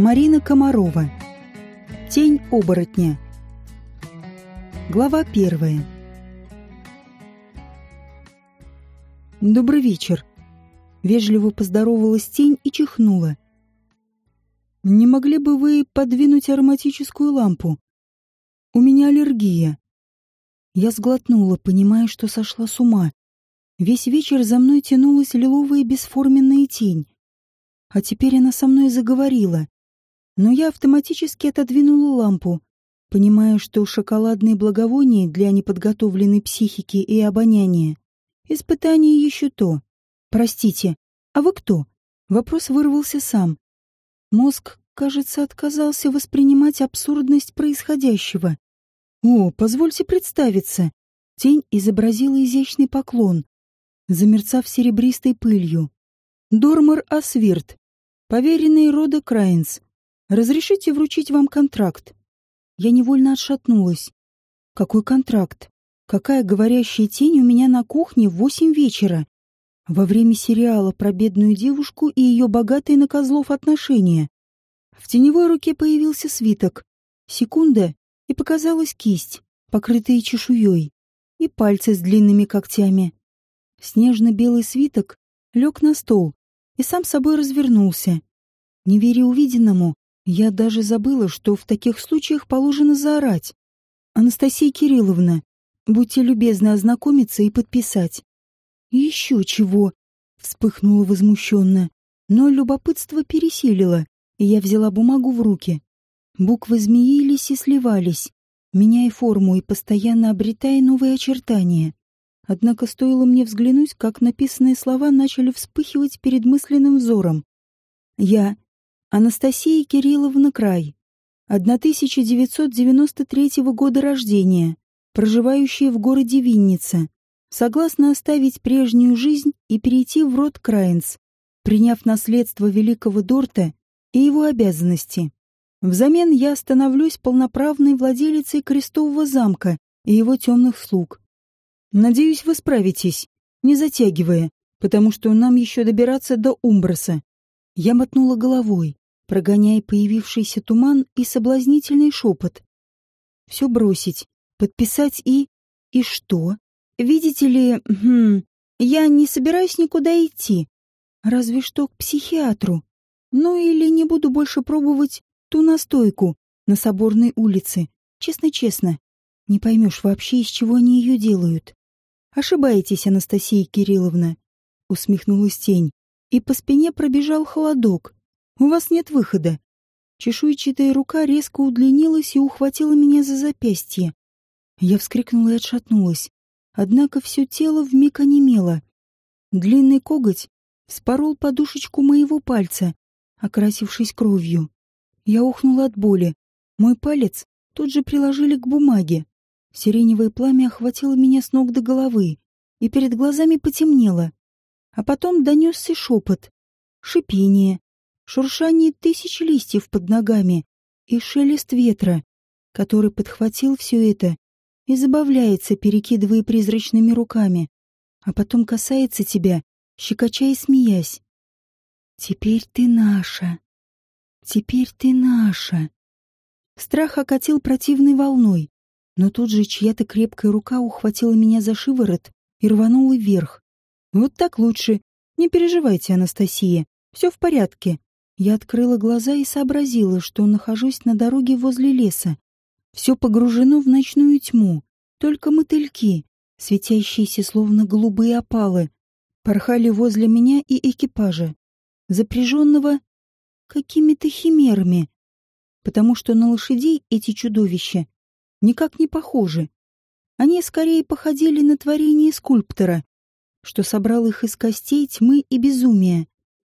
Марина Комарова. Тень оборотня. Глава первая. Добрый вечер. Вежливо поздоровалась тень и чихнула. Не могли бы вы подвинуть ароматическую лампу? У меня аллергия. Я сглотнула, понимая, что сошла с ума. Весь вечер за мной тянулась лиловая бесформенная тень. А теперь она со мной заговорила. Но я автоматически отодвинула лампу, понимая, что шоколадные благовония для неподготовленной психики и обоняния — испытание еще то. Простите, а вы кто? Вопрос вырвался сам. Мозг, кажется, отказался воспринимать абсурдность происходящего. «О, позвольте представиться!» Тень изобразила изящный поклон, замерцав серебристой пылью. «Дормар Асвирт, поверенный рода Крайнс. Разрешите вручить вам контракт?» Я невольно отшатнулась. «Какой контракт? Какая говорящая тень у меня на кухне в восемь вечера?» Во время сериала про бедную девушку и ее богатые на козлов отношения. В теневой руке появился свиток. Секунда, и показалась кисть, покрытая чешуей, и пальцы с длинными когтями. Снежно-белый свиток лег на стол и сам собой развернулся. Не веря увиденному, я даже забыла, что в таких случаях положено заорать. «Анастасия Кирилловна, будьте любезны ознакомиться и подписать». «Еще чего?» — вспыхнула возмущенно. Но любопытство пересилило, и я взяла бумагу в руки. Буквы змеились и сливались, меняя форму и постоянно обретая новые очертания. Однако стоило мне взглянуть, как написанные слова начали вспыхивать перед мысленным взором. Я, Анастасия Кирилловна Край, 1993 года рождения, проживающая в городе Винница, согласна оставить прежнюю жизнь и перейти в род Крайнс, приняв наследство великого Дорта и его обязанности. Взамен я становлюсь полноправной владелицей Крестового замка и его темных слуг. Надеюсь, вы справитесь, не затягивая, потому что нам еще добираться до Умброса. Я мотнула головой, прогоняя появившийся туман и соблазнительный шепот. Все бросить, подписать и... И что? Видите ли, хм, я не собираюсь никуда идти. Разве что к психиатру. Ну или не буду больше пробовать ту настойку на Соборной улице. Честно-честно. Не поймешь вообще, из чего они ее делают. Ошибаетесь, Анастасия Кирилловна. Усмехнулась тень. И по спине пробежал холодок. У вас нет выхода. Чешуйчатая рука резко удлинилась и ухватила меня за запястье. Я вскрикнула и отшатнулась. Однако все тело вмиг онемело. Длинный коготь спорол подушечку моего пальца, окрасившись кровью. Я ухнула от боли. Мой палец тут же приложили к бумаге. Сиреневое пламя охватило меня с ног до головы, и перед глазами потемнело. А потом донесся шепот, шипение, шуршание тысяч листьев под ногами и шелест ветра, который подхватил все это и забавляется, перекидывая призрачными руками, а потом касается тебя, щекоча и смеясь. «Теперь ты наша», Теперь ты наша. Страх окатил противной волной, но тут же чья-то крепкая рука ухватила меня за шиворот и рванула вверх. Вот так лучше. Не переживайте, Анастасия. Все в порядке. Я открыла глаза и сообразила, что нахожусь на дороге возле леса. Все погружено в ночную тьму. Только мотыльки, светящиеся словно голубые опалы, порхали возле меня и экипажа, запряженного какими-то химерами, потому что на лошадей эти чудовища никак не похожи. Они скорее походили на творение скульптора, что собрал их из костей тьмы и безумия.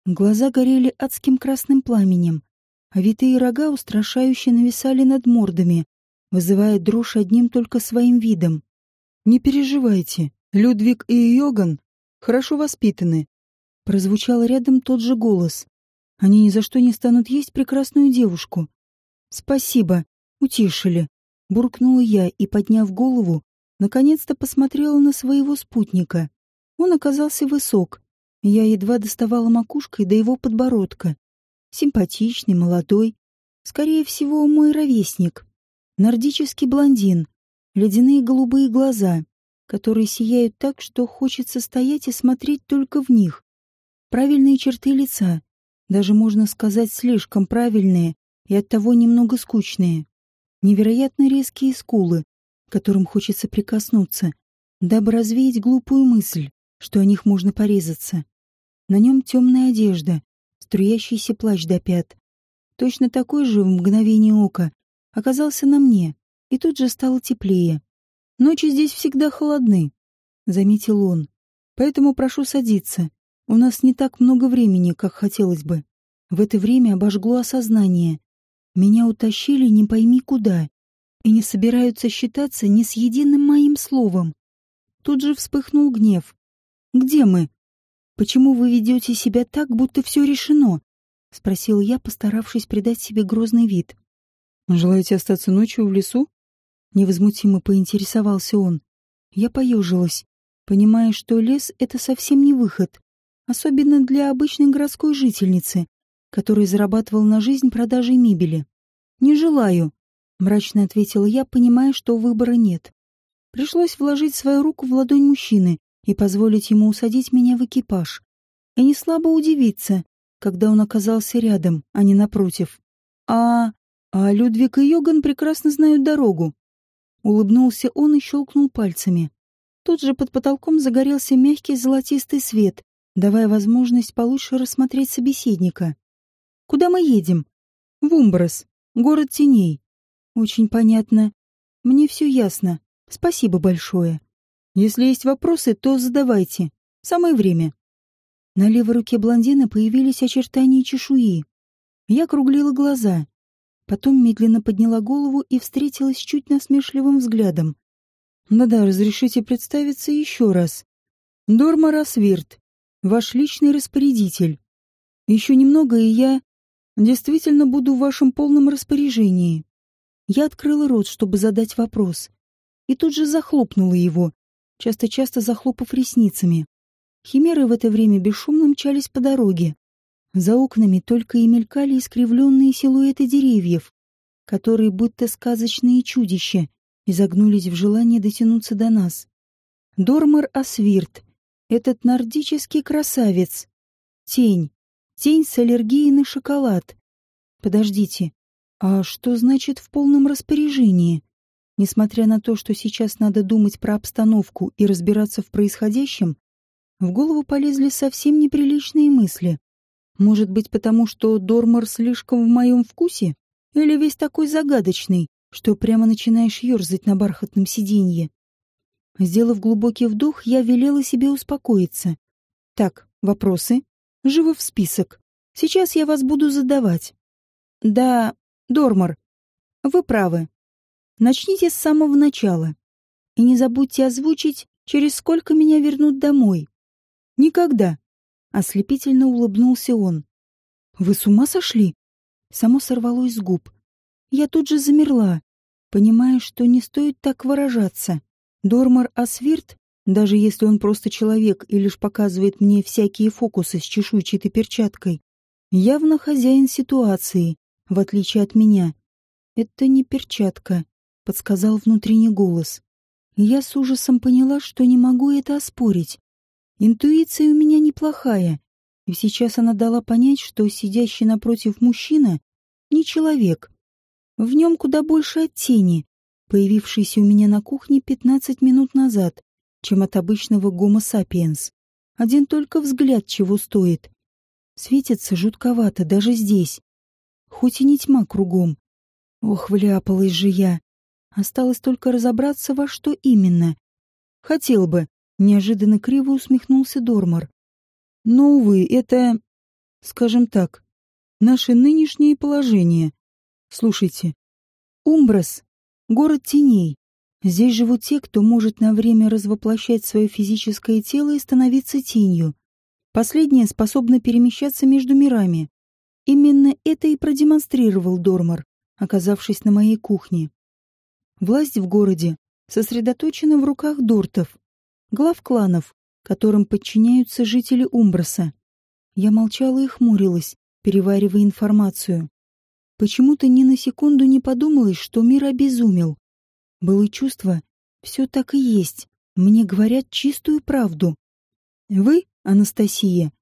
Глаза горели адским красным пламенем, а витые рога устрашающе нависали над мордами, вызывая дрожь одним только своим видом. «Не переживайте, Людвиг и Йоган хорошо воспитаны», прозвучал рядом тот же голос. Они ни за что не станут есть прекрасную девушку. Спасибо, утишили. Буркнула я и, подняв голову, наконец-то посмотрела на своего спутника. Он оказался высок. Я едва доставала макушкой до его подбородка. Симпатичный, молодой. Скорее всего, мой ровесник. Нордический блондин. Ледяные голубые глаза, которые сияют так, что хочется стоять и смотреть только в них. Правильные черты лица. Даже можно сказать, слишком правильные и оттого немного скучные. Невероятно резкие скулы, которым хочется прикоснуться, дабы развеять глупую мысль, что о них можно порезаться. На нем темная одежда, струящийся плащ до пят. Точно такой же в мгновение ока оказался на мне, и тут же стало теплее. Ночи здесь всегда холодны, — заметил он. Поэтому прошу садиться. У нас не так много времени, как хотелось бы. В это время обожгло осознание. Меня утащили не пойми куда и не собираются считаться ни с единым моим словом. Тут же вспыхнул гнев. «Где мы?» «Почему вы ведете себя так, будто все решено?» — спросил я, постаравшись придать себе грозный вид. «Желаете остаться ночью в лесу?» Невозмутимо поинтересовался он. Я поежилась, понимая, что лес — это совсем не выход, особенно для обычной городской жительницы, которая зарабатывала на жизнь продажей мебели. «Не желаю», — мрачно ответила я, понимая, что выбора нет. Пришлось вложить свою руку в ладонь мужчины и позволить ему усадить меня в экипаж. И не слабо удивиться, когда он оказался рядом, а не напротив. А... а Людвиг и Йоган прекрасно знают дорогу. Улыбнулся он и щелкнул пальцами. Тут же под потолком загорелся мягкий золотистый свет, давая возможность получше рассмотреть собеседника. «Куда мы едем?» «В Умброс, город теней». «Очень понятно. Мне все ясно. Спасибо большое». Если есть вопросы, то задавайте. Самое время. На левой руке блондина появились очертания чешуи. Я округлила глаза. Потом медленно подняла голову и встретилась чуть насмешливым взглядом. «Да-да, разрешите представиться еще раз. Дорма Расвирт, ваш личный распорядитель. Еще немного, и я действительно буду в вашем полном распоряжении». Я открыла рот, чтобы задать вопрос, и тут же захлопнула его, часто-часто захлопав ресницами. Химеры в это время бесшумно мчались по дороге. За окнами только и мелькали искривленные силуэты деревьев, которые, будто сказочные чудища, изогнулись в желании дотянуться до нас. Дормар Асвирт, этот нордический красавец. Тень. Тень с аллергией на шоколад. Подождите, а что значит в полном распоряжении? Несмотря на то, что сейчас надо думать про обстановку и разбираться в происходящем, в голову полезли совсем неприличные мысли. Может быть, потому что Дормор слишком в моем вкусе? Или весь такой загадочный, что прямо начинаешь ерзать на бархатном сиденье? Сделав глубокий вдох, я велела себе успокоиться. Так, вопросы? Живо в список. Сейчас я вас буду задавать. Да, Дормор, вы правы. Начните с самого начала. И не забудьте озвучить, через сколько меня вернут домой. Никогда. Ослепительно улыбнулся он. Вы с ума сошли? Само сорвалось с губ. Я тут же замерла, понимая, что не стоит так выражаться. Дормар Асвирт, даже если он просто человек и лишь показывает мне всякие фокусы с чешуйчатой перчаткой, явно хозяин ситуации, в отличие от меня. Это не перчатка, — подсказал внутренний голос. Я с ужасом поняла, что не могу это оспорить. Интуиция у меня неплохая, и сейчас она дала понять, что сидящий напротив мужчина не человек. В нем куда больше от тени, появившейся у меня на кухне пятнадцать минут назад, чем от обычного гомо сапиенс. Один только взгляд чего стоит. Светится жутковато даже здесь. Хоть и не тьма кругом. Ох, вляпалась же я. Осталось только разобраться, во что именно. Хотел бы, неожиданно криво усмехнулся Дормар. Но, увы, это, скажем так, наше нынешнее положение. Слушайте, Умбрас — город теней. Здесь живут те, кто может на время развоплощать свое физическое тело и становиться тенью. Последнее способно перемещаться между мирами. Именно это и продемонстрировал Дормар, оказавшись на моей кухне. Власть в городе сосредоточена в руках дуртов, глав кланов, которым подчиняются жители Умброса. Я молчала и хмурилась, переваривая информацию. Почему-то ни на секунду не подумалось, что мир обезумел. Было чувство, все так и есть. Мне говорят чистую правду. Вы, Анастасия,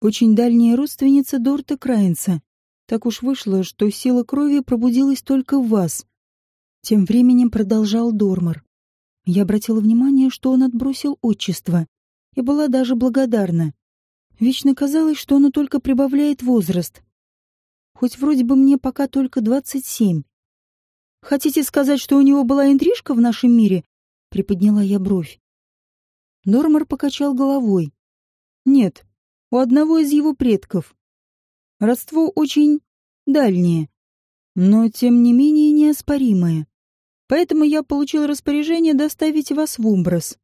очень дальняя родственница Дорта Крайнца. Так уж вышло, что сила крови пробудилась только в вас. Тем временем продолжал Дормар. Я обратила внимание, что он отбросил отчество, и была даже благодарна. Вечно казалось, что оно только прибавляет возраст. Хоть вроде бы мне пока только двадцать семь. Хотите сказать, что у него была интрижка в нашем мире? Приподняла я бровь. Нормар покачал головой. Нет, у одного из его предков. Родство очень дальнее, но тем не менее неоспоримое. Поэтому я получил распоряжение доставить вас в Умброс.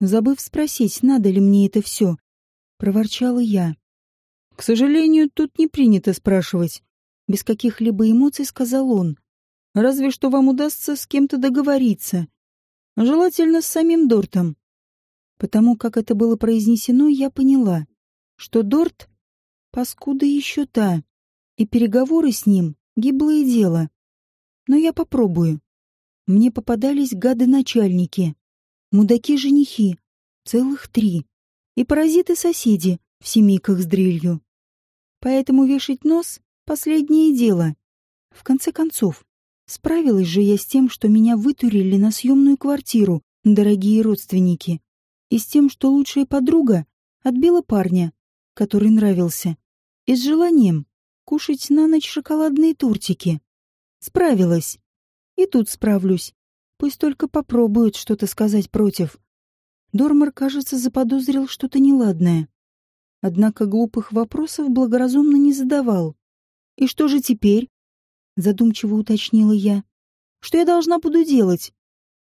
Забыв спросить, надо ли мне это все, проворчала я. К сожалению, тут не принято спрашивать. Без каких-либо эмоций сказал он. Разве что вам удастся с кем-то договориться. Желательно с самим Дортом. Потому как это было произнесено, я поняла, что Дорт — паскуда еще та, и переговоры с ним — гиблое дело. Но я попробую. Мне попадались гады-начальники, мудаки-женихи, целых три, и паразиты-соседи в семейках с дрелью. Поэтому вешать нос — последнее дело. В конце концов, справилась же я с тем, что меня вытурили на съемную квартиру, дорогие родственники, и с тем, что лучшая подруга отбила парня, который нравился, и с желанием кушать на ночь шоколадные тортики. Справилась. И тут справлюсь. Пусть только попробуют что-то сказать против. Дормар, кажется, заподозрил что-то неладное. Однако глупых вопросов благоразумно не задавал. «И что же теперь?» — задумчиво уточнила я. «Что я должна буду делать?»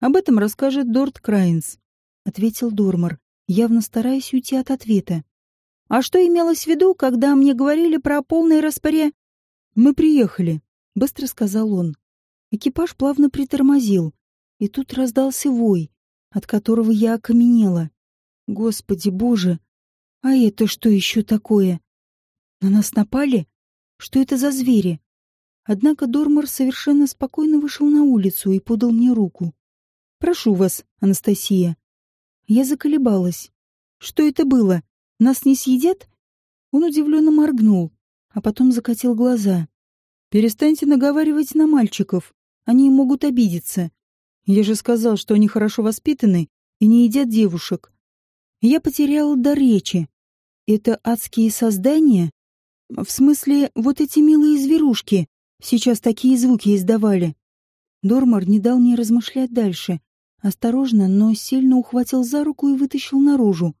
«Об этом расскажет Дорт Крайнс», — ответил Дормар, явно стараясь уйти от ответа. «А что имелось в виду, когда мне говорили про полное распоря...» «Мы приехали», — быстро сказал он. Экипаж плавно притормозил, и тут раздался вой, от которого я окаменела. Господи боже! А это что еще такое? На нас напали? Что это за звери? Однако Дормар совершенно спокойно вышел на улицу и подал мне руку. «Прошу вас, Анастасия». Я заколебалась. «Что это было? Нас не съедят?» Он удивленно моргнул, а потом закатил глаза. «Перестаньте наговаривать на мальчиков. Они могут обидеться. Я же сказал, что они хорошо воспитаны и не едят девушек. Я потерял до речи. Это адские создания? В смысле, вот эти милые зверушки сейчас такие звуки издавали. Дормар не дал мне размышлять дальше. Осторожно, но сильно ухватил за руку и вытащил наружу.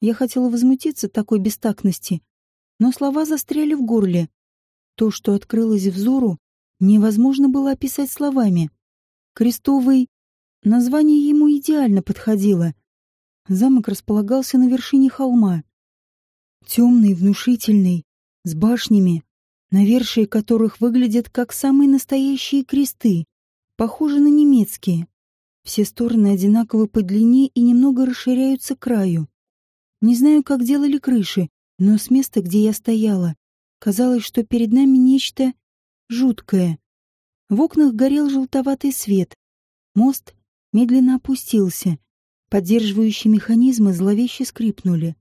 Я хотела возмутиться такой бестактности, но слова застряли в горле. То, что открылось взору, невозможно было описать словами. Крестовый... Название ему идеально подходило. Замок располагался на вершине холма. Темный, внушительный, с башнями, навершие которых выглядят как самые настоящие кресты, похожи на немецкие. Все стороны одинаковы по длине и немного расширяются к краю. Не знаю, как делали крыши, но с места, где я стояла, казалось, что перед нами нечто жуткое. В окнах горел желтоватый свет. Мост медленно опустился. Поддерживающие механизмы зловеще скрипнули.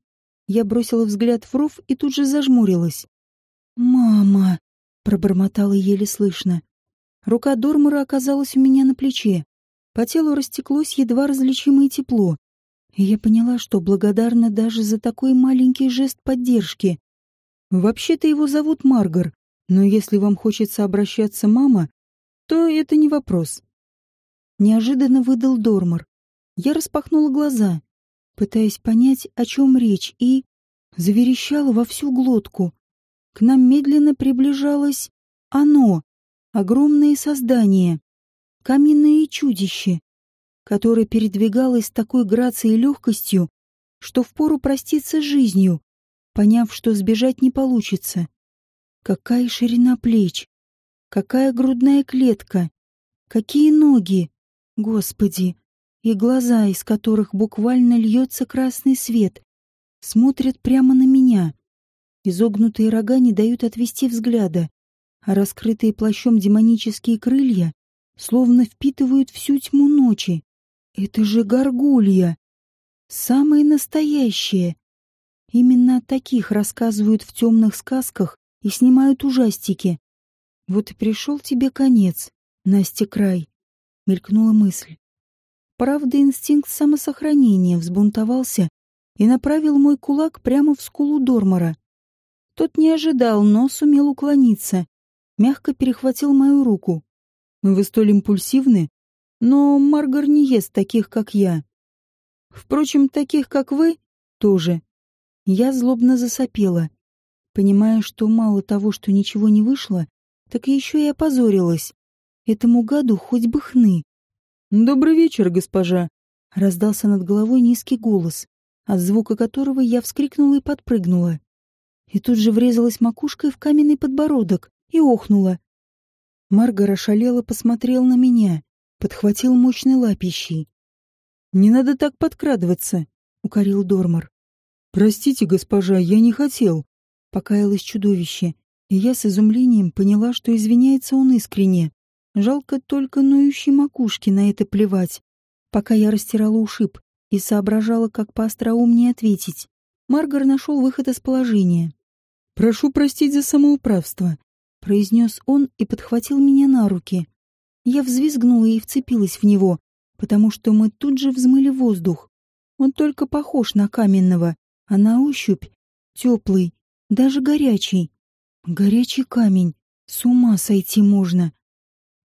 Я бросила взгляд в ров и тут же зажмурилась. «Мама!» — пробормотала еле слышно. Рука Дормура оказалась у меня на плече. По телу растеклось едва различимое тепло. И я поняла, что благодарна даже за такой маленький жест поддержки. Вообще-то его зовут Маргар, но если вам хочется обращаться мама, то это не вопрос. Неожиданно выдал Дормар. Я распахнула глаза, пытаясь понять, о чем речь, и заверещала во всю глотку. К нам медленно приближалось оно, огромное создание, каменное чудище, которое передвигалось с такой грацией и легкостью, что впору проститься жизнью, поняв, что сбежать не получится. Какая ширина плеч, какая грудная клетка, какие ноги, господи, и глаза, из которых буквально льется красный свет, смотрят прямо на меня. Изогнутые рога не дают отвести взгляда, а раскрытые плащом демонические крылья словно впитывают всю тьму ночи. Это же горгулья! Самое настоящее! Именно о таких рассказывают в темных сказках и снимают ужастики. Вот и пришел тебе конец, Настя Край, мелькнула мысль. Правда, инстинкт самосохранения взбунтовался и направил мой кулак прямо в скулу Дормора. Тот не ожидал, но сумел уклониться. Мягко перехватил мою руку. «Вы столь импульсивны, но Маргар не ест таких, как я. Впрочем, таких, как вы, тоже». Я злобно засопела, понимая, что мало того, что ничего не вышло, так еще и опозорилась. Этому гаду хоть бы хны. «Добрый вечер, госпожа!» — раздался над головой низкий голос, от звука которого я вскрикнула и подпрыгнула и тут же врезалась макушкой в каменный подбородок и охнула. Маргар ошалело посмотрел на меня, подхватил мощной лапищей. «Не надо так подкрадываться», — укорил Дормар. «Простите, госпожа, я не хотел», — покаялось чудовище, и я с изумлением поняла, что извиняется он искренне. Жалко только ноющей макушки на это плевать. Пока я растирала ушиб и соображала, как поостроумнее ответить, Маргар нашел выход из положения. «Прошу простить за самоуправство», — произнес он и подхватил меня на руки. Я взвизгнула и вцепилась в него, потому что мы тут же взмыли воздух. Он только похож на каменного, а на ощупь теплый, даже горячий. Горячий камень. С ума сойти можно.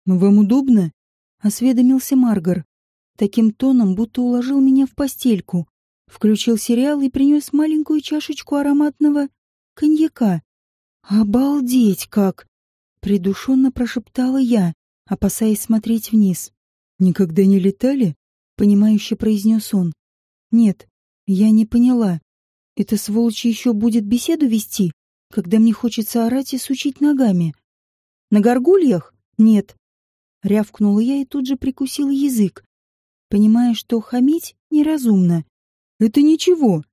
«Вам удобно?» — осведомился Маргар. Таким тоном, будто уложил меня в постельку. Включил сериал и принес маленькую чашечку ароматного коньяка. «Обалдеть как!» — придушенно прошептала я, опасаясь смотреть вниз. «Никогда не летали?» — понимающе произнес он. «Нет, я не поняла. Эта сволочь еще будет беседу вести, когда мне хочется орать и сучить ногами. На горгульях? Нет». Рявкнула я и тут же прикусила язык, понимая, что хамить неразумно. Это ничего.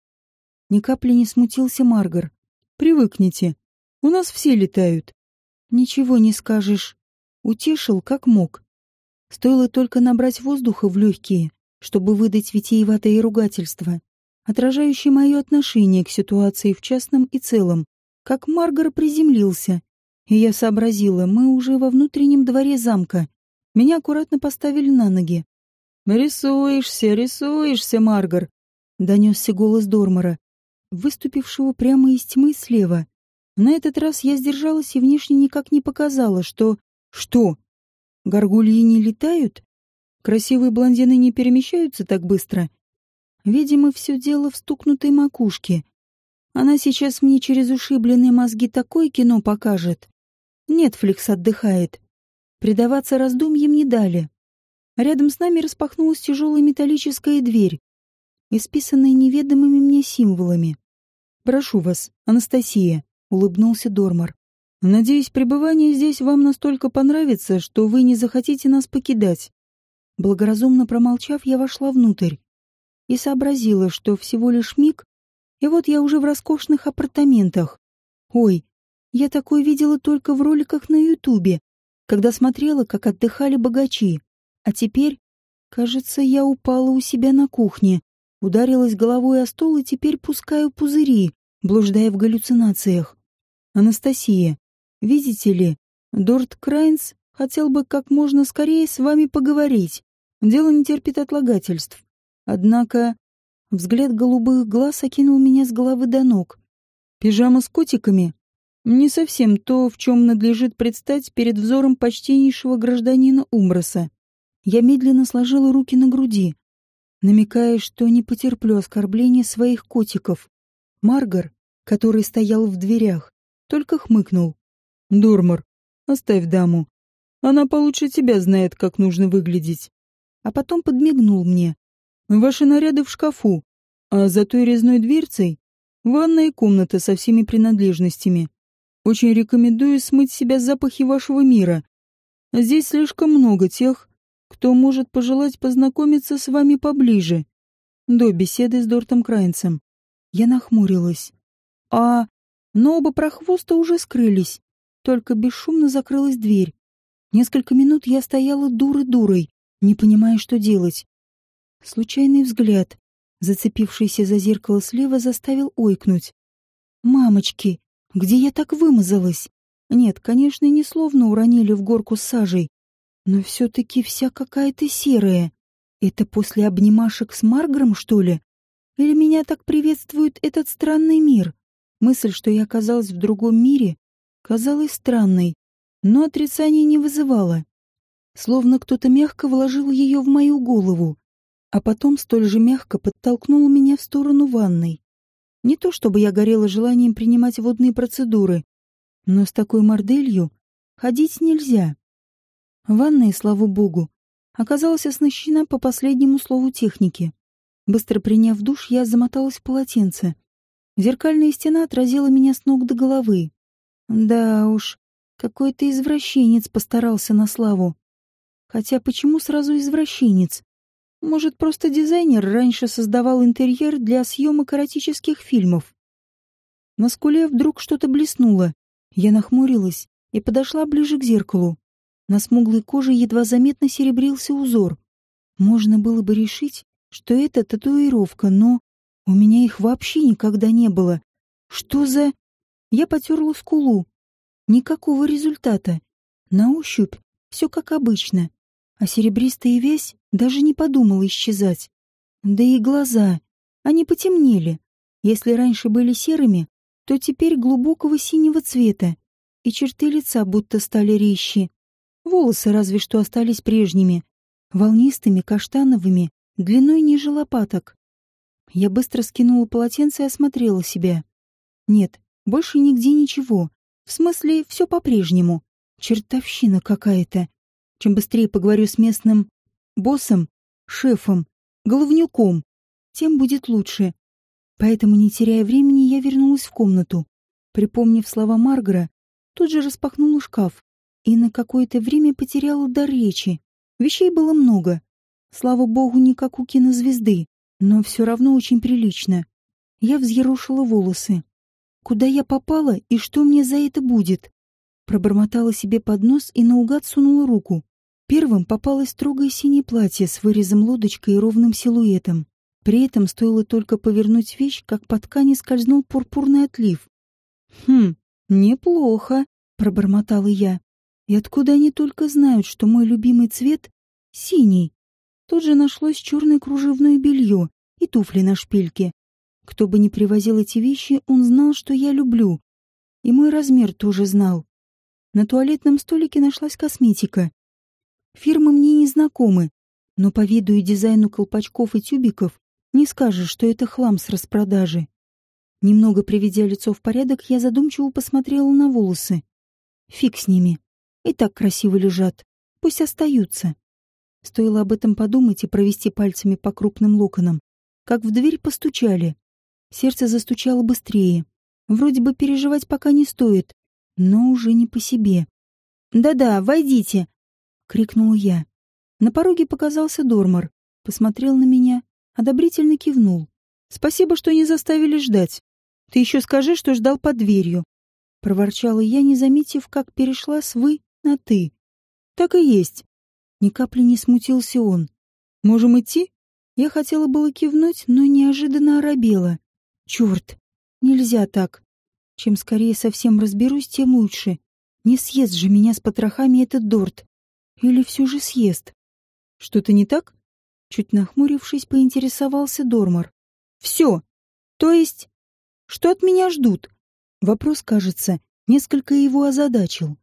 Ни капли не смутился Маргар. Привыкните. У нас все летают. Ничего не скажешь. Утешил, как мог. Стоило только набрать воздуха в легкие, чтобы выдать витиеватое ругательство, отражающее мое отношение к ситуации в частном и целом, как Маргар приземлился. И я сообразила, мы уже во внутреннем дворе замка. Меня аккуратно поставили на ноги. «Рисуешься, рисуешься, Маргар!» донесся голос Дормора, выступившего прямо из тьмы слева. На этот раз я сдержалась и внешне никак не показала, что... Что? Горгульи не летают? Красивые блондины не перемещаются так быстро? Видимо, все дело в стукнутой макушке. Она сейчас мне через ушибленные мозги такое кино покажет. Нетфликс отдыхает. Предаваться раздумьям не дали. Рядом с нами распахнулась тяжелая металлическая дверь, исписанные неведомыми мне символами. «Прошу вас, Анастасия», — улыбнулся Дормар. «Надеюсь, пребывание здесь вам настолько понравится, что вы не захотите нас покидать». Благоразумно промолчав, я вошла внутрь и сообразила, что всего лишь миг, и вот я уже в роскошных апартаментах. Ой, я такое видела только в роликах на Ютубе, когда смотрела, как отдыхали богачи. А теперь, кажется, я упала у себя на кухне, Ударилась головой о стол и теперь пускаю пузыри, блуждая в галлюцинациях. Анастасия, видите ли, Дорт Крайнс хотел бы как можно скорее с вами поговорить. Дело не терпит отлагательств. Однако взгляд голубых глаз окинул меня с головы до ног. Пижама с котиками — не совсем то, в чем надлежит предстать перед взором почтеннейшего гражданина Умброса. Я медленно сложила руки на груди, намекая, что не потерплю оскорбления своих котиков. Маргар, который стоял в дверях, только хмыкнул. «Дормар, оставь даму. Она получше тебя знает, как нужно выглядеть». А потом подмигнул мне. «Ваши наряды в шкафу, а за той резной дверцей ванная комната со всеми принадлежностями. Очень рекомендую смыть себя запахи вашего мира. Здесь слишком много тех, кто может пожелать познакомиться с вами поближе. До беседы с Дортом Крайнцем. Я нахмурилась. А Но оба прохвоста уже скрылись, только бесшумно закрылась дверь. Несколько минут я стояла дурой-дурой, не понимая, что делать. Случайный взгляд, зацепившийся за зеркало слева, заставил ойкнуть. «Мамочки, где я так вымазалась?» Нет, конечно, не словно уронили в горку с сажей, но все-таки вся какая-то серая. Это после обнимашек с Маргаром, что ли? Или меня так приветствует этот странный мир? Мысль, что я оказалась в другом мире, казалась странной, но отрицания не вызывала. Словно кто-то мягко вложил ее в мою голову, а потом столь же мягко подтолкнул меня в сторону ванной. Не то чтобы я горела желанием принимать водные процедуры, но с такой морделью ходить нельзя. Ванная, слава богу, оказалась оснащена по последнему слову техники. Быстро приняв душ, я замоталась в полотенце. Зеркальная стена отразила меня с ног до головы. Да уж, какой-то извращенец постарался на славу. Хотя почему сразу извращенец? Может, просто дизайнер раньше создавал интерьер для съемок эротических фильмов? На скуле вдруг что-то блеснуло. Я нахмурилась и подошла ближе к зеркалу. На смуглой коже едва заметно серебрился узор. Можно было бы решить, что это татуировка, но у меня их вообще никогда не было. Что за... Я потерла скулу. Никакого результата. На ощупь все как обычно а серебристая вязь даже не подумала исчезать. Да и глаза, они потемнели. Если раньше были серыми, то теперь глубокого синего цвета, и черты лица будто стали резче. Волосы разве что остались прежними, волнистыми, каштановыми, длиной ниже лопаток. Я быстро скинула полотенце и осмотрела себя. Нет, больше нигде ничего. В смысле, все по-прежнему. Чертовщина какая-то. Чем быстрее поговорю с местным боссом, шефом, головнюком, тем будет лучше. Поэтому, не теряя времени, я вернулась в комнату. Припомнив слова Маргара, тут же распахнула шкаф и на какое-то время потеряла дар речи. Вещей было много. Слава богу, не как у кинозвезды, но все равно очень прилично. Я взъерошила волосы. Куда я попала и что мне за это будет? Пробормотала себе под нос и наугад сунула руку. Первым попалось строгое синее платье с вырезом лодочкой и ровным силуэтом. При этом стоило только повернуть вещь, как по ткани скользнул пурпурный отлив. «Хм, неплохо», — пробормотала я. «И откуда они только знают, что мой любимый цвет — синий?» Тут же нашлось черное кружевное белье и туфли на шпильке. Кто бы ни привозил эти вещи, он знал, что я люблю. И мой размер тоже знал. На туалетном столике нашлась косметика. Фирмы мне не знакомы, но по виду и дизайну колпачков и тюбиков не скажешь, что это хлам с распродажи. Немного приведя лицо в порядок, я задумчиво посмотрела на волосы. Фиг с ними. И так красиво лежат. Пусть остаются. Стоило об этом подумать и провести пальцами по крупным локонам, как в дверь постучали. Сердце застучало быстрее. Вроде бы переживать пока не стоит, но уже не по себе. «Да-да, войдите», крикнул я. На пороге показался Дормар, посмотрел на меня, одобрительно кивнул. Спасибо, что не заставили ждать. Ты еще скажи, что ждал под дверью. Проворчала я, не заметив, как перешла с «вы» на «ты». Так и есть. Ни капли не смутился он. Можем идти? Я хотела было кивнуть, но неожиданно оробела. Черт, нельзя так. Чем скорее совсем разберусь, тем лучше. Не съест же меня с потрохами этот Дорт. Или все же съест? Что-то не так? Чуть нахмурившись, поинтересовался Дормар. Все. То есть, что от меня ждут? Вопрос, кажется, несколько его озадачил.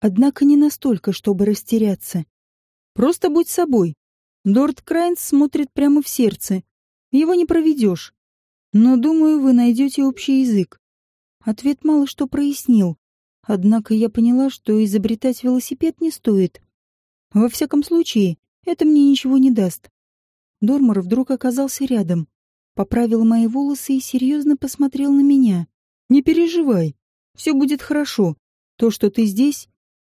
Однако не настолько, чтобы растеряться. Просто будь собой. Дорт Крайнс смотрит прямо в сердце. Его не проведешь. Но, думаю, вы найдете общий язык. Ответ мало что прояснил. Однако я поняла, что изобретать велосипед не стоит. Во всяком случае, это мне ничего не даст. Дормор вдруг оказался рядом, поправил мои волосы и серьезно посмотрел на меня. «Не переживай, все будет хорошо. То, что ты здесь,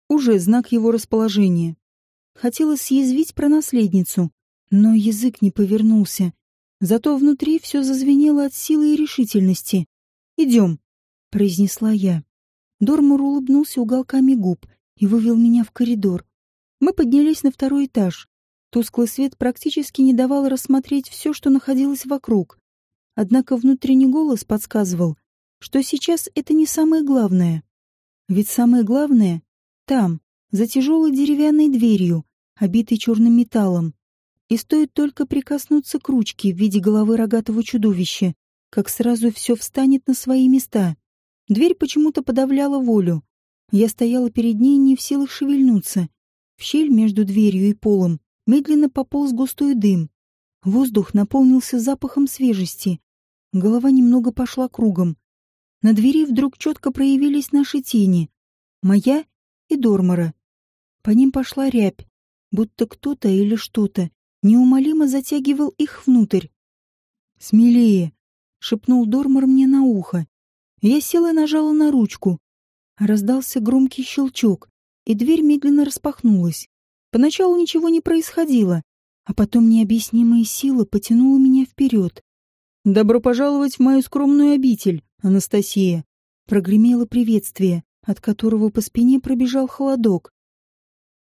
уже знак его расположения». Хотелось съязвить про наследницу, но язык не повернулся. Зато внутри все зазвенело от силы и решительности. «Идем». — произнесла я. Дормур улыбнулся уголками губ и вывел меня в коридор. Мы поднялись на второй этаж. Тусклый свет практически не давал рассмотреть все, что находилось вокруг. Однако внутренний голос подсказывал, что сейчас это не самое главное. Ведь самое главное — там, за тяжелой деревянной дверью, обитой черным металлом. И стоит только прикоснуться к ручке в виде головы рогатого чудовища, как сразу все встанет на свои места. Дверь почему-то подавляла волю. Я стояла перед ней не в силах шевельнуться. В щель между дверью и полом медленно пополз густой дым. Воздух наполнился запахом свежести. Голова немного пошла кругом. На двери вдруг четко проявились наши тени. Моя и Дормора. По ним пошла рябь, будто кто-то или что-то неумолимо затягивал их внутрь. «Смелее!» — шепнул Дормор мне на ухо. Я села и нажала на ручку. Раздался громкий щелчок, и дверь медленно распахнулась. Поначалу ничего не происходило, а потом необъяснимая сила потянула меня вперед. «Добро пожаловать в мою скромную обитель, Анастасия!» Прогремело приветствие, от которого по спине пробежал холодок.